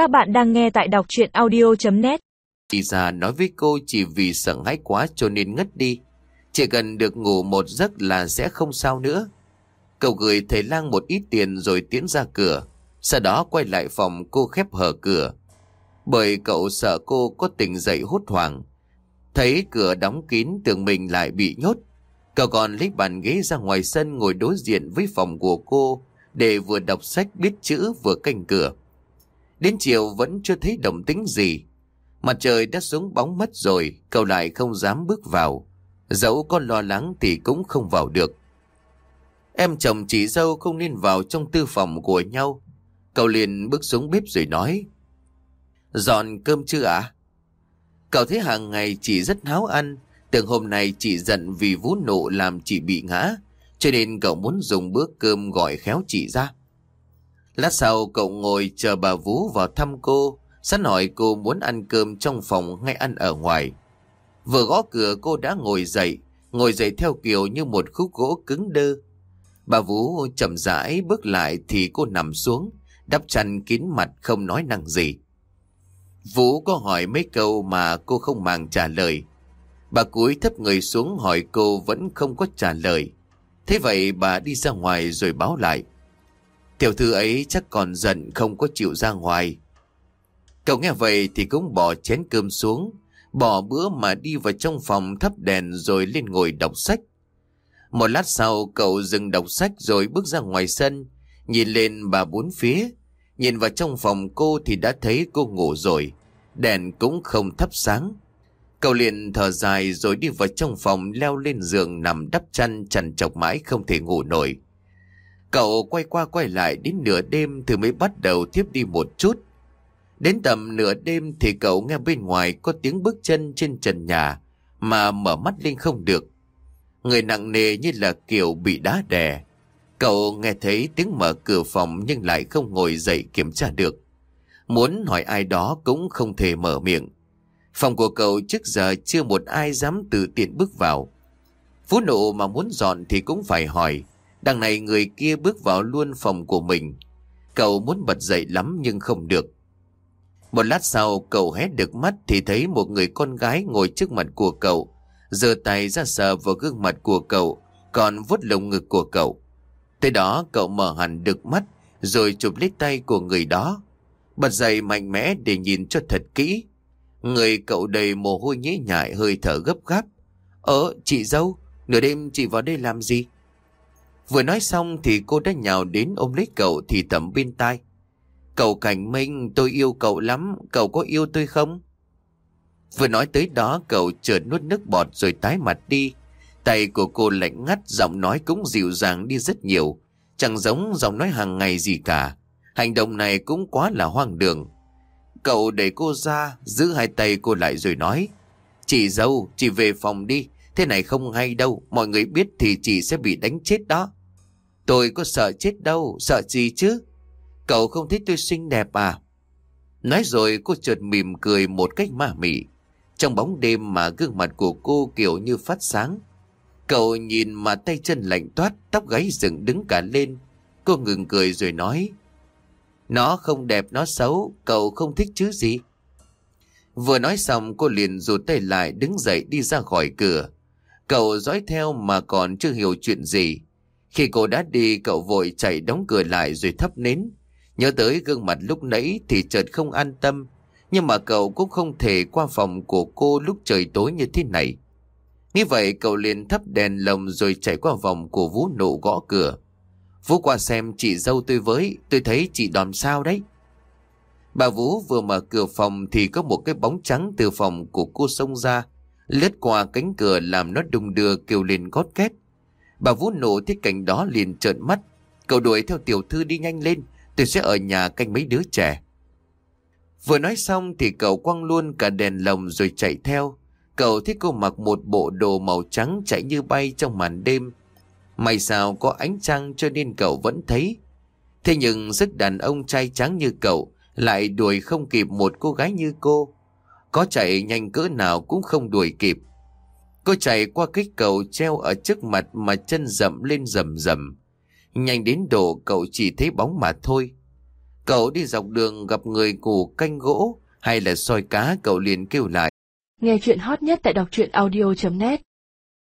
Các bạn đang nghe tại đọc chuyện audio.net Chị già nói với cô chỉ vì sợ hãi quá cho nên ngất đi. Chỉ cần được ngủ một giấc là sẽ không sao nữa. Cậu gửi thầy lang một ít tiền rồi tiến ra cửa. Sau đó quay lại phòng cô khép hở cửa. Bởi cậu sợ cô có tỉnh dậy hốt hoảng. Thấy cửa đóng kín tưởng mình lại bị nhốt. Cậu còn lấy bàn ghế ra ngoài sân ngồi đối diện với phòng của cô để vừa đọc sách, biết chữ, vừa canh cửa. Đến chiều vẫn chưa thấy động tính gì. Mặt trời đã xuống bóng mất rồi, cậu lại không dám bước vào. Dẫu có lo lắng thì cũng không vào được. Em chồng chị dâu không nên vào trong tư phòng của nhau. Cậu liền bước xuống bếp rồi nói. Dọn cơm chưa ạ? Cậu thấy hàng ngày chị rất háo ăn. Tưởng hôm nay chị giận vì vũ nộ làm chị bị ngã. Cho nên cậu muốn dùng bữa cơm gọi khéo chị ra. Lát sau cậu ngồi chờ bà Vũ vào thăm cô, sẵn hỏi cô muốn ăn cơm trong phòng hay ăn ở ngoài. Vừa gõ cửa cô đã ngồi dậy, ngồi dậy theo kiểu như một khúc gỗ cứng đơ. Bà Vũ chậm rãi bước lại thì cô nằm xuống, đắp chăn kín mặt không nói năng gì. Vũ có hỏi mấy câu mà cô không màng trả lời. Bà cúi thấp người xuống hỏi cô vẫn không có trả lời. Thế vậy bà đi ra ngoài rồi báo lại. Tiểu thư ấy chắc còn giận không có chịu ra ngoài. Cậu nghe vậy thì cũng bỏ chén cơm xuống, bỏ bữa mà đi vào trong phòng thắp đèn rồi lên ngồi đọc sách. Một lát sau cậu dừng đọc sách rồi bước ra ngoài sân, nhìn lên bà bốn phía. Nhìn vào trong phòng cô thì đã thấy cô ngủ rồi, đèn cũng không thắp sáng. Cậu liền thở dài rồi đi vào trong phòng leo lên giường nằm đắp chăn chằn chọc mãi không thể ngủ nổi. Cậu quay qua quay lại đến nửa đêm thì mới bắt đầu tiếp đi một chút. Đến tầm nửa đêm thì cậu nghe bên ngoài có tiếng bước chân trên trần nhà mà mở mắt lên không được. Người nặng nề như là kiểu bị đá đè. Cậu nghe thấy tiếng mở cửa phòng nhưng lại không ngồi dậy kiểm tra được. Muốn hỏi ai đó cũng không thể mở miệng. Phòng của cậu trước giờ chưa một ai dám tự tiện bước vào. Phú nộ mà muốn dọn thì cũng phải hỏi. Đằng này người kia bước vào luôn phòng của mình. Cậu muốn bật dậy lắm nhưng không được. Một lát sau cậu hét được mắt thì thấy một người con gái ngồi trước mặt của cậu. giơ tay ra sờ vào gương mặt của cậu, còn vuốt lồng ngực của cậu. Tới đó cậu mở hẳn được mắt, rồi chụp lấy tay của người đó. Bật dậy mạnh mẽ để nhìn cho thật kỹ. Người cậu đầy mồ hôi nhễ nhại hơi thở gấp gáp. Ờ, chị dâu, nửa đêm chị vào đây làm gì? Vừa nói xong thì cô đã nhào đến ôm lấy cậu thì thầm bên tai. Cậu Cảnh Minh, tôi yêu cậu lắm, cậu có yêu tôi không? Vừa nói tới đó cậu chợt nuốt nước bọt rồi tái mặt đi. Tay của cô lạnh ngắt, giọng nói cũng dịu dàng đi rất nhiều. Chẳng giống giọng nói hàng ngày gì cả. Hành động này cũng quá là hoang đường. Cậu đẩy cô ra, giữ hai tay cô lại rồi nói. Chị dâu, chị về phòng đi. Thế này không hay đâu, mọi người biết thì chị sẽ bị đánh chết đó. Tôi có sợ chết đâu, sợ gì chứ? Cậu không thấy tôi xinh đẹp à? Nói rồi cô chợt mỉm cười một cách ma mị. Trong bóng đêm mà gương mặt của cô kiểu như phát sáng. Cậu nhìn mà tay chân lạnh toát, tóc gáy dựng đứng cả lên. Cô ngừng cười rồi nói. Nó không đẹp, nó xấu, cậu không thích chứ gì? Vừa nói xong cô liền rụt tay lại đứng dậy đi ra khỏi cửa. Cậu dõi theo mà còn chưa hiểu chuyện gì. Khi cô đã đi cậu vội chạy đóng cửa lại rồi thắp nến. Nhớ tới gương mặt lúc nãy thì chợt không an tâm. Nhưng mà cậu cũng không thể qua phòng của cô lúc trời tối như thế này. Như vậy cậu liền thắp đèn lồng rồi chạy qua vòng của Vũ nụ gõ cửa. Vũ qua xem chị dâu tôi với, tôi thấy chị đòn sao đấy. Bà Vũ vừa mở cửa phòng thì có một cái bóng trắng từ phòng của cô xông ra, lướt qua cánh cửa làm nó đung đưa kêu lên gót két. Bà Vũ nổ thấy cảnh đó liền trợn mắt. Cậu đuổi theo tiểu thư đi nhanh lên. Tôi sẽ ở nhà canh mấy đứa trẻ. Vừa nói xong thì cậu quăng luôn cả đèn lồng rồi chạy theo. Cậu thấy cô mặc một bộ đồ màu trắng chạy như bay trong màn đêm. May sao có ánh trăng cho nên cậu vẫn thấy. Thế nhưng rất đàn ông trai trắng như cậu lại đuổi không kịp một cô gái như cô. Có chạy nhanh cỡ nào cũng không đuổi kịp. Cô chạy qua cái cầu treo ở trước mặt mà chân rậm lên rầm rầm. Nhanh đến độ cậu chỉ thấy bóng mà thôi. Cậu đi dọc đường gặp người củ canh gỗ hay là soi cá, cậu liền kêu lại. Nghe chuyện hot nhất tại đọc truyện audio.net